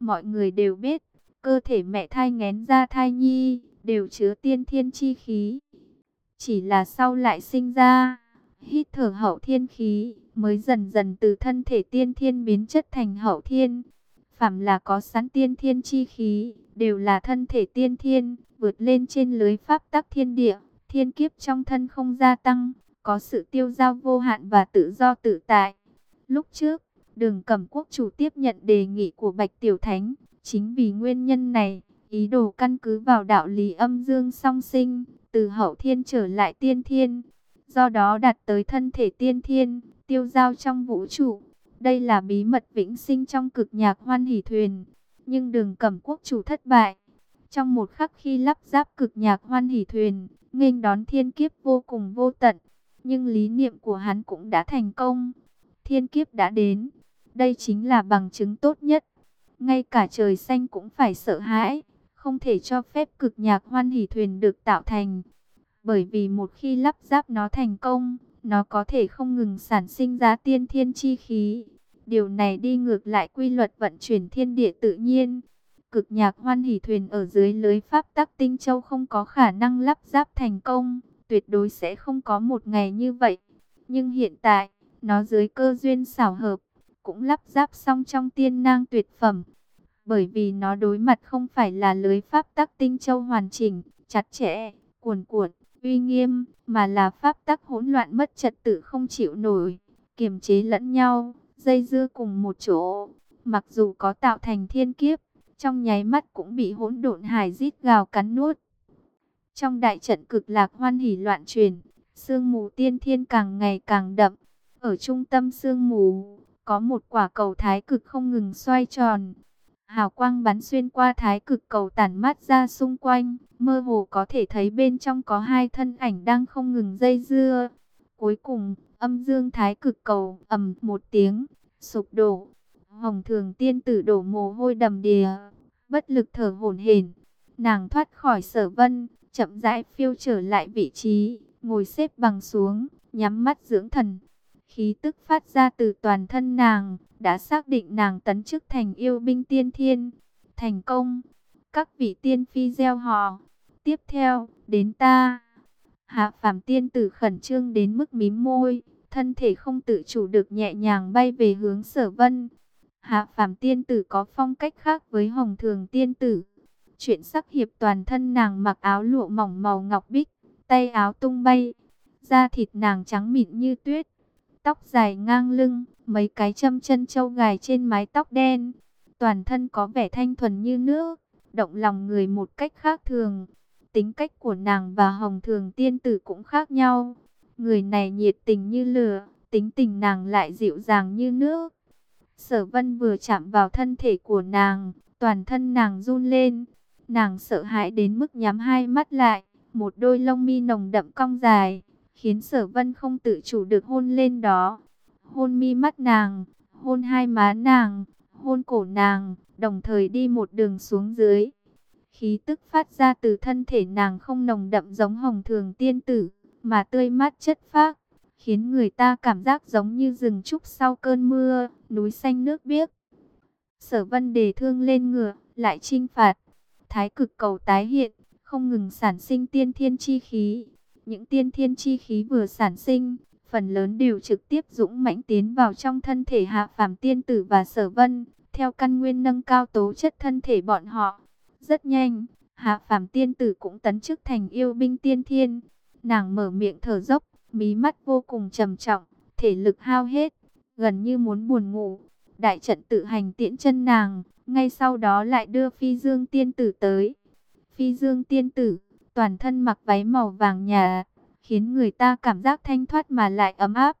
Mọi người đều biết, cơ thể mẹ thai ngén ra thai nhi, đều chứa tiên thiên chi khí. Chỉ là sau lại sinh ra, hít thở hậu thiên khí, mới dần dần từ thân thể tiên thiên biến chất thành hậu thiên. Phạm là có sẵn tiên thiên chi khí, đều là thân thể tiên thiên, vượt lên trên lưới pháp tắc thiên địa, thiên kiếp trong thân không gia tăng, có sự tiêu giao vô hạn và tự do tự tại. Lúc trước, đường cẩm quốc chủ tiếp nhận đề nghị của Bạch Tiểu Thánh, chính vì nguyên nhân này, ý đồ căn cứ vào đạo lý âm dương song sinh, từ hậu thiên trở lại tiên thiên, do đó đạt tới thân thể tiên thiên, tiêu giao trong vũ trụ. Đây là bí mật vĩnh sinh trong cực nhạc hoan hỷ thuyền. Nhưng đường cẩm quốc chủ thất bại. Trong một khắc khi lắp ráp cực nhạc hoan hỷ thuyền, nghênh đón thiên kiếp vô cùng vô tận. Nhưng lý niệm của hắn cũng đã thành công. Thiên kiếp đã đến. Đây chính là bằng chứng tốt nhất. Ngay cả trời xanh cũng phải sợ hãi. Không thể cho phép cực nhạc hoan hỷ thuyền được tạo thành. Bởi vì một khi lắp ráp nó thành công, nó có thể không ngừng sản sinh ra tiên thiên chi khí. Điều này đi ngược lại quy luật vận chuyển thiên địa tự nhiên. Cực nhạc hoan hỷ thuyền ở dưới lưới pháp tắc tinh châu không có khả năng lắp ráp thành công, tuyệt đối sẽ không có một ngày như vậy. Nhưng hiện tại, nó dưới cơ duyên xảo hợp, cũng lắp ráp xong trong tiên nang tuyệt phẩm. Bởi vì nó đối mặt không phải là lưới pháp tắc tinh châu hoàn chỉnh, chặt chẽ, cuồn cuộn, uy nghiêm, mà là pháp tắc hỗn loạn mất trật tự không chịu nổi, kiềm chế lẫn nhau, dây dưa cùng một chỗ. Mặc dù có tạo thành thiên kiếp, trong nháy mắt cũng bị hỗn độn hải rít gào cắn nuốt. Trong đại trận cực lạc hoan hỉ loạn truyền, sương mù tiên thiên càng ngày càng đậm. Ở trung tâm sương mù, có một quả cầu thái cực không ngừng xoay tròn, Hào quang bắn xuyên qua thái cực cầu tản mát ra xung quanh, mơ hồ có thể thấy bên trong có hai thân ảnh đang không ngừng dây dưa. Cuối cùng, âm dương thái cực cầu ầm một tiếng, sụp đổ. Hồng thường tiên tử đổ mồ hôi đầm đìa, bất lực thở hổn hển. Nàng thoát khỏi sở vân, chậm rãi phiêu trở lại vị trí, ngồi xếp bằng xuống, nhắm mắt dưỡng thần. Khí tức phát ra từ toàn thân nàng, đã xác định nàng tấn chức thành yêu binh tiên thiên. Thành công, các vị tiên phi gieo hò. Tiếp theo, đến ta. Hạ phàm tiên tử khẩn trương đến mức mím môi, thân thể không tự chủ được nhẹ nhàng bay về hướng sở vân. Hạ phàm tiên tử có phong cách khác với hồng thường tiên tử. Chuyện sắc hiệp toàn thân nàng mặc áo lụa mỏng màu ngọc bích, tay áo tung bay, da thịt nàng trắng mịn như tuyết, tóc dài ngang lưng, mấy cái châm chân châu gài trên mái tóc đen. Toàn thân có vẻ thanh thuần như nước, động lòng người một cách khác thường. Tính cách của nàng và Hồng Thường Tiên Tử cũng khác nhau. Người này nhiệt tình như lửa, tính tình nàng lại dịu dàng như nước. Sở Vân vừa chạm vào thân thể của nàng, toàn thân nàng run lên. Nàng sợ hãi đến mức nhắm hai mắt lại, một đôi lông mi nồng đậm cong dài, khiến Sở Vân không tự chủ được hôn lên đó. Hôn mi mắt nàng, hôn hai má nàng, hôn cổ nàng, đồng thời đi một đường xuống dưới. Khí tức phát ra từ thân thể nàng không nồng đậm giống hồng thường tiên tử, mà tươi mát chất phác, khiến người ta cảm giác giống như rừng trúc sau cơn mưa, núi xanh nước biếc. Sở vân đề thương lên ngựa, lại chinh phạt. Thái cực cầu tái hiện, không ngừng sản sinh tiên thiên chi khí. Những tiên thiên chi khí vừa sản sinh, phần lớn đều trực tiếp dũng mãnh tiến vào trong thân thể hạ phàm tiên tử và sở vân, theo căn nguyên nâng cao tố chất thân thể bọn họ. Rất nhanh, hạ phàm tiên tử cũng tấn chức thành yêu binh tiên thiên. Nàng mở miệng thở dốc, mí mắt vô cùng trầm trọng, thể lực hao hết, gần như muốn buồn ngủ. Đại trận tự hành tiễn chân nàng, ngay sau đó lại đưa phi dương tiên tử tới. Phi dương tiên tử, toàn thân mặc váy màu vàng nhà, khiến người ta cảm giác thanh thoát mà lại ấm áp.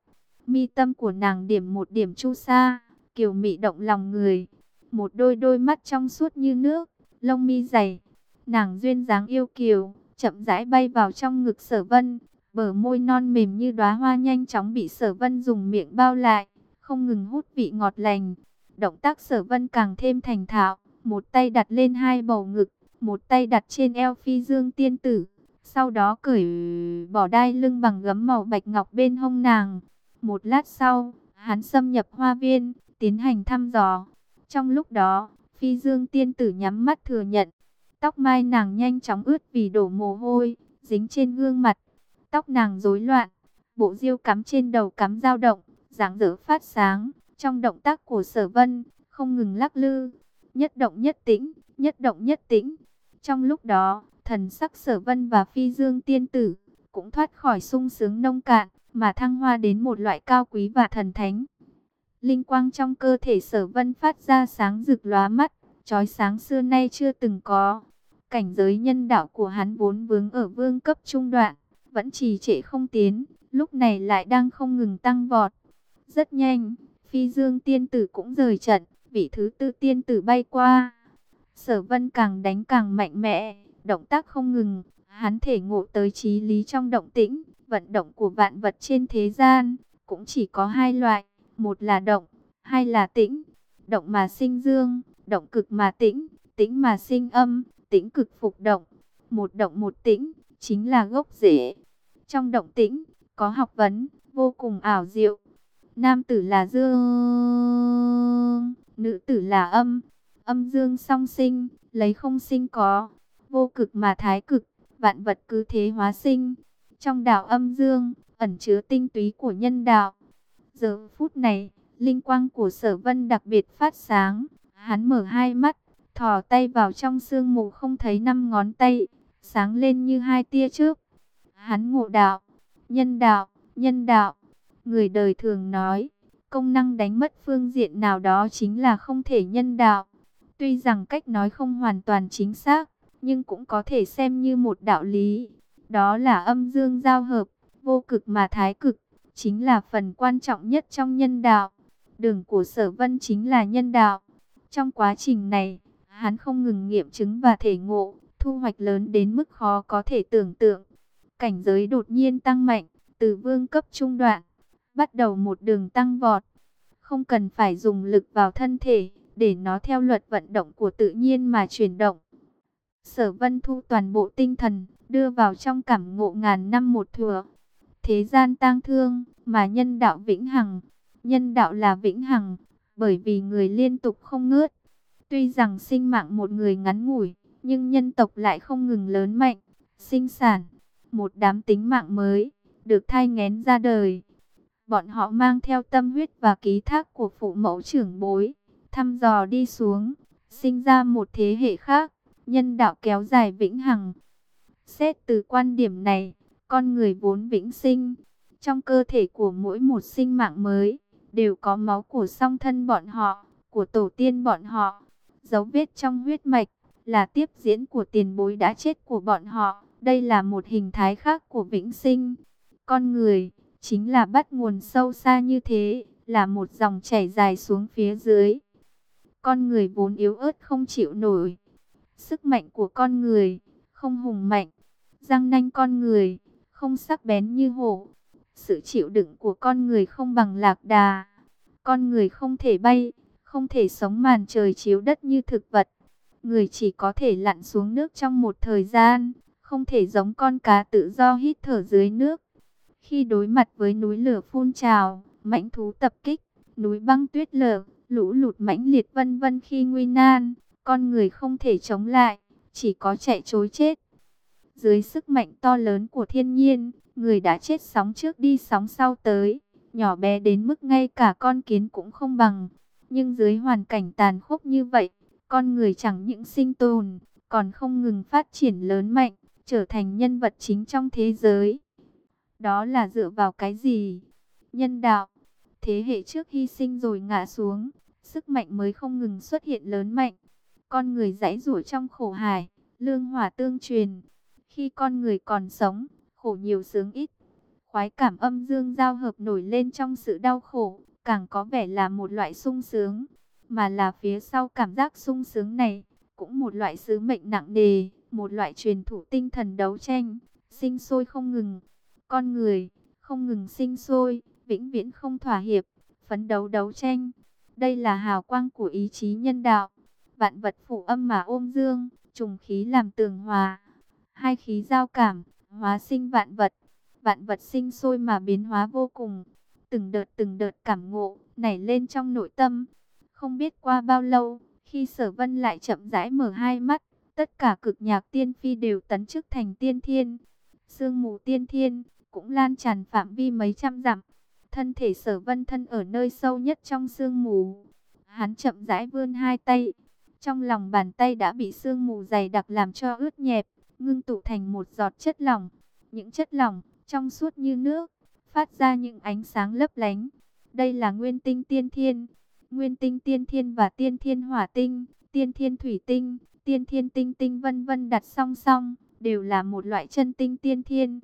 Mi tâm của nàng điểm một điểm chu sa, kiều mị động lòng người. Một đôi đôi mắt trong suốt như nước, lông mi dày. Nàng duyên dáng yêu kiều, chậm rãi bay vào trong ngực sở vân. Bờ môi non mềm như đóa hoa nhanh chóng bị sở vân dùng miệng bao lại, không ngừng hút vị ngọt lành. Động tác sở vân càng thêm thành thạo, một tay đặt lên hai bầu ngực, một tay đặt trên eo phi dương tiên tử. Sau đó cởi bỏ đai lưng bằng gấm màu bạch ngọc bên hông nàng. Một lát sau, hắn xâm nhập hoa viên, tiến hành thăm dò. Trong lúc đó, phi dương tiên tử nhắm mắt thừa nhận. Tóc mai nàng nhanh chóng ướt vì đổ mồ hôi, dính trên gương mặt. Tóc nàng rối loạn, bộ diêu cắm trên đầu cắm dao động, dáng dở phát sáng. Trong động tác của sở vân, không ngừng lắc lư, nhất động nhất tĩnh, nhất động nhất tĩnh. Trong lúc đó, thần sắc sở vân và phi dương tiên tử cũng thoát khỏi sung sướng nông cạn, mà thăng hoa đến một loại cao quý và thần thánh. Linh quang trong cơ thể sở vân phát ra sáng rực lóa mắt, chói sáng xưa nay chưa từng có. Cảnh giới nhân đạo của hắn vốn vướng ở vương cấp trung đoạn, vẫn trì trệ không tiến, lúc này lại đang không ngừng tăng vọt. Rất nhanh, phi dương tiên tử cũng rời trận, vị thứ tư tiên tử bay qua. Sở vân càng đánh càng mạnh mẽ, động tác không ngừng, hắn thể ngộ tới trí lý trong động tĩnh, vận động của vạn vật trên thế gian, cũng chỉ có hai loại, một là động, hai là tĩnh. Động mà sinh dương, động cực mà tĩnh, tĩnh mà sinh âm, tĩnh cực phục động. Một động một tĩnh, chính là gốc rễ. Trong động tĩnh, có học vấn, vô cùng ảo diệu. Nam tử là dương, nữ tử là âm. Âm dương song sinh, lấy không sinh có vô cực mà thái cực, vạn vật cứ thế hóa sinh. Trong đạo âm dương, ẩn chứa tinh túy của nhân đạo. Giờ phút này, linh quang của sở vân đặc biệt phát sáng. Hắn mở hai mắt, thò tay vào trong sương mù không thấy năm ngón tay, sáng lên như hai tia trước. Hắn ngộ đạo, nhân đạo, nhân đạo. Người đời thường nói, công năng đánh mất phương diện nào đó chính là không thể nhân đạo. Tuy rằng cách nói không hoàn toàn chính xác, nhưng cũng có thể xem như một đạo lý. Đó là âm dương giao hợp, vô cực mà thái cực, chính là phần quan trọng nhất trong nhân đạo. Đường của sở vân chính là nhân đạo. Trong quá trình này, hắn không ngừng nghiệm chứng và thể ngộ, thu hoạch lớn đến mức khó có thể tưởng tượng. Cảnh giới đột nhiên tăng mạnh, từ vương cấp trung đoạn, bắt đầu một đường tăng vọt. Không cần phải dùng lực vào thân thể, để nó theo luật vận động của tự nhiên mà chuyển động. Sở Vân Thu toàn bộ tinh thần, đưa vào trong cảm ngộ ngàn năm một thừa. Thế gian tang thương, mà nhân đạo vĩnh hằng. Nhân đạo là vĩnh hằng, bởi vì người liên tục không ngớt. Tuy rằng sinh mạng một người ngắn ngủi, nhưng nhân tộc lại không ngừng lớn mạnh, sinh sản. Một đám tính mạng mới, được thai ngén ra đời. Bọn họ mang theo tâm huyết và ký thác của phụ mẫu trưởng bối, thăm dò đi xuống, sinh ra một thế hệ khác, nhân đạo kéo dài vĩnh hằng. Xét từ quan điểm này, con người vốn vĩnh sinh, trong cơ thể của mỗi một sinh mạng mới, đều có máu của song thân bọn họ, của tổ tiên bọn họ, dấu vết trong huyết mạch, là tiếp diễn của tiền bối đã chết của bọn họ. Đây là một hình thái khác của vĩnh sinh. Con người, chính là bắt nguồn sâu xa như thế, là một dòng chảy dài xuống phía dưới. Con người vốn yếu ớt không chịu nổi. Sức mạnh của con người, không hùng mạnh. Răng nanh con người, không sắc bén như hổ. Sự chịu đựng của con người không bằng lạc đà. Con người không thể bay, không thể sống màn trời chiếu đất như thực vật. Người chỉ có thể lặn xuống nước trong một thời gian, không thể giống con cá tự do hít thở dưới nước. Khi đối mặt với núi lửa phun trào, mãnh thú tập kích, núi băng tuyết lở, lũ lụt mãnh liệt vân vân khi nguy nan, con người không thể chống lại, chỉ có chạy trối chết. Dưới sức mạnh to lớn của thiên nhiên, người đã chết sóng trước đi sóng sau tới, nhỏ bé đến mức ngay cả con kiến cũng không bằng. Nhưng dưới hoàn cảnh tàn khốc như vậy, con người chẳng những sinh tồn, còn không ngừng phát triển lớn mạnh, trở thành nhân vật chính trong thế giới. Đó là dựa vào cái gì? Nhân đạo. Thế hệ trước hy sinh rồi ngã xuống, sức mạnh mới không ngừng xuất hiện lớn mạnh. Con người dãy rủa trong khổ hải, lương hỏa tương truyền. Khi con người còn sống, khổ nhiều sướng ít. Khoái cảm âm dương giao hợp nổi lên trong sự đau khổ, càng có vẻ là một loại sung sướng. Mà là phía sau cảm giác sung sướng này, cũng một loại sứ mệnh nặng nề, một loại truyền thủ tinh thần đấu tranh, sinh sôi không ngừng. Con người, không ngừng sinh sôi, vĩnh viễn không thỏa hiệp, phấn đấu đấu tranh. Đây là hào quang của ý chí nhân đạo. Vạn vật phụ âm mà ôm dương, trùng khí làm tường hòa. Hai khí giao cảm, hóa sinh vạn vật. Vạn vật sinh sôi mà biến hóa vô cùng. Từng đợt từng đợt cảm ngộ, nảy lên trong nội tâm. Không biết qua bao lâu, khi sở vân lại chậm rãi mở hai mắt, tất cả cực nhạc tiên phi đều tấn chức thành tiên thiên. Sương mù tiên thiên, cũng lan tràn phạm vi mấy trăm dặm. Thân thể sở vân thân ở nơi sâu nhất trong sương mù. Hắn chậm rãi vươn hai tay. Trong lòng bàn tay đã bị sương mù dày đặc làm cho ướt nhẹp, ngưng tụ thành một giọt chất lỏng. Những chất lỏng, trong suốt như nước, phát ra những ánh sáng lấp lánh. Đây là nguyên tinh tiên thiên. Nguyên tinh tiên thiên và tiên thiên hỏa tinh, tiên thiên thủy tinh, tiên thiên tinh tinh vân vân đặt song song, đều là một loại chân tinh tiên thiên.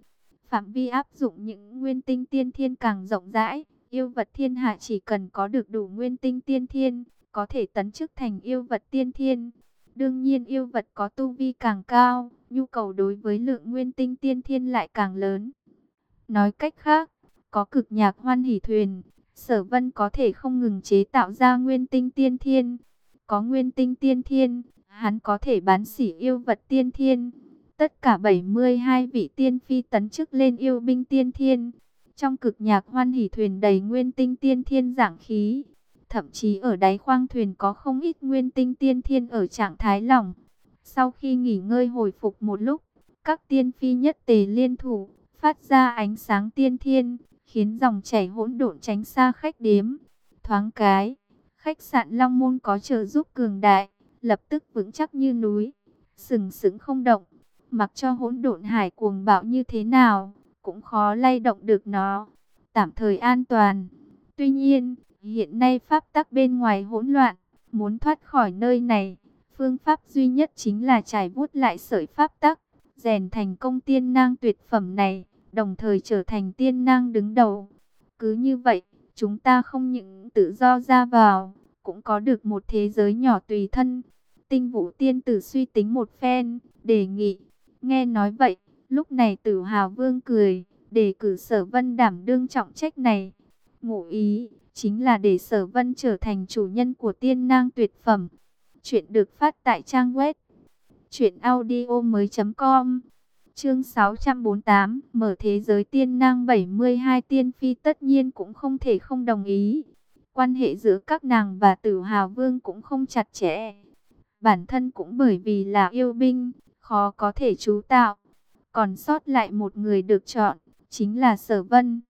Phạm vi áp dụng những nguyên tinh tiên thiên càng rộng rãi, yêu vật thiên hạ chỉ cần có được đủ nguyên tinh tiên thiên, có thể tấn chức thành yêu vật tiên thiên. Đương nhiên yêu vật có tu vi càng cao, nhu cầu đối với lượng nguyên tinh tiên thiên lại càng lớn. Nói cách khác, có cực nhạc hoan hỷ thuyền, sở vân có thể không ngừng chế tạo ra nguyên tinh tiên thiên. Có nguyên tinh tiên thiên, hắn có thể bán sỉ yêu vật tiên thiên. Tất cả 72 vị tiên phi tấn chức lên yêu binh tiên thiên. Trong cực nhạc hoan hỉ thuyền đầy nguyên tinh tiên thiên dạng khí. Thậm chí ở đáy khoang thuyền có không ít nguyên tinh tiên thiên ở trạng thái lỏng. Sau khi nghỉ ngơi hồi phục một lúc, các tiên phi nhất tề liên thủ, phát ra ánh sáng tiên thiên, khiến dòng chảy hỗn độn tránh xa khách điếm. Thoáng cái, khách sạn Long Môn có trợ giúp cường đại, lập tức vững chắc như núi, sừng sững không động mặc cho hỗn độn hải cuồng bạo như thế nào, cũng khó lay động được nó, tạm thời an toàn. Tuy nhiên, hiện nay pháp tắc bên ngoài hỗn loạn, muốn thoát khỏi nơi này, phương pháp duy nhất chính là trải vuốt lại sợi pháp tắc, rèn thành công tiên nang tuyệt phẩm này, đồng thời trở thành tiên nang đứng đầu. Cứ như vậy, chúng ta không những tự do ra vào, cũng có được một thế giới nhỏ tùy thân. Tinh vũ tiên tử suy tính một phen, đề nghị Nghe nói vậy, lúc này tử hào vương cười, để cử sở vân đảm đương trọng trách này. Ngụ ý, chính là để sở vân trở thành chủ nhân của tiên nang tuyệt phẩm. Chuyện được phát tại trang web chuyểnaudio.com Chương 648 Mở thế giới tiên nang 72 tiên phi tất nhiên cũng không thể không đồng ý. Quan hệ giữa các nàng và tử hào vương cũng không chặt chẽ. Bản thân cũng bởi vì là yêu binh, khó có thể chú tạo. Còn sót lại một người được chọn, chính là Sở Vân.